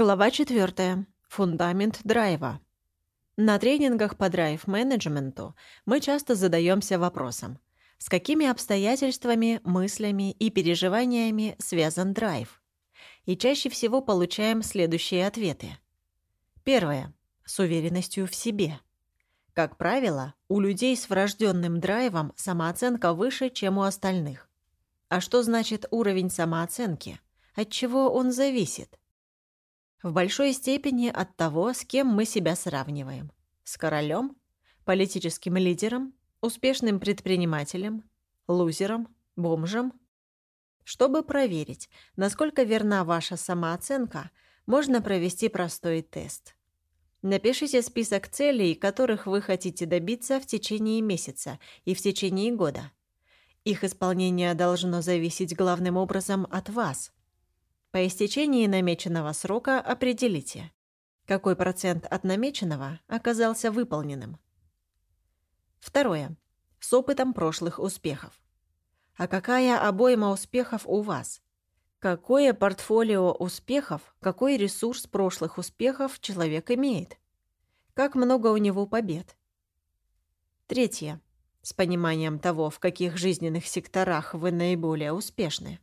Глава 4. Фундамент драйва. На тренингах по драйв-менеджменту мы часто задаемся вопросом, с какими обстоятельствами, мыслями и переживаниями связан драйв? И чаще всего получаем следующие ответы. Первое. С уверенностью в себе. Как правило, у людей с врожденным драйвом самооценка выше, чем у остальных. А что значит уровень самооценки? От чего он зависит? В большой степени от того, с кем мы себя сравниваем. С королем, политическим лидером, успешным предпринимателем, лузером, бомжем. Чтобы проверить, насколько верна ваша самооценка, можно провести простой тест. Напишите список целей, которых вы хотите добиться в течение месяца и в течение года. Их исполнение должно зависеть главным образом от вас – по истечении намеченного срока определите, какой процент от намеченного оказался выполненным. Второе. С опытом прошлых успехов. А какая обойма успехов у вас? Какое портфолио успехов, какой ресурс прошлых успехов человек имеет? Как много у него побед? Третье. С пониманием того, в каких жизненных секторах вы наиболее успешны.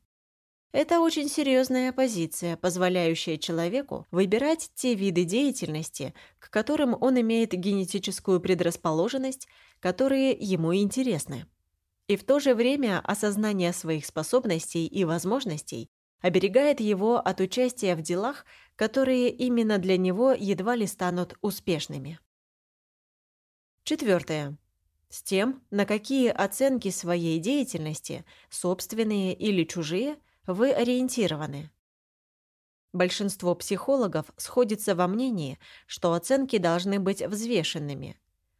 Это очень серьезная позиция, позволяющая человеку выбирать те виды деятельности, к которым он имеет генетическую предрасположенность, которые ему интересны. И в то же время осознание своих способностей и возможностей оберегает его от участия в делах, которые именно для него едва ли станут успешными. Четвертое. С тем, на какие оценки своей деятельности, собственные или чужие, вы ориентированы. Большинство психологов сходится во мнении, что оценки должны быть взвешенными.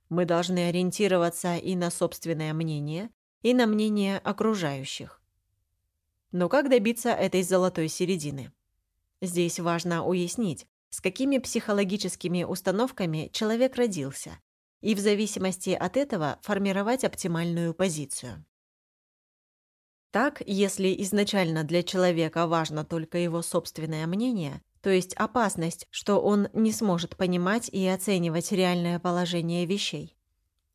Мы должны ориентироваться и на собственное мнение, и на мнение окружающих. Но как добиться этой золотой середины? Здесь важно уяснить, с какими психологическими установками человек родился, и в зависимости от этого формировать оптимальную позицию. Так, если изначально для человека важно только его собственное мнение, то есть опасность, что он не сможет понимать и оценивать реальное положение вещей.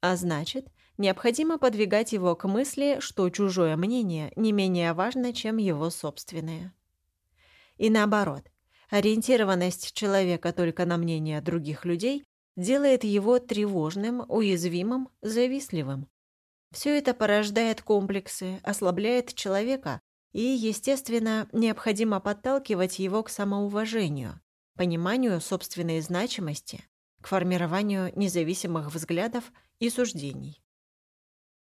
А значит, необходимо подвигать его к мысли, что чужое мнение не менее важно, чем его собственное. И наоборот, ориентированность человека только на мнение других людей делает его тревожным, уязвимым, завистливым. Все это порождает комплексы, ослабляет человека, и, естественно, необходимо подталкивать его к самоуважению, пониманию собственной значимости, к формированию независимых взглядов и суждений.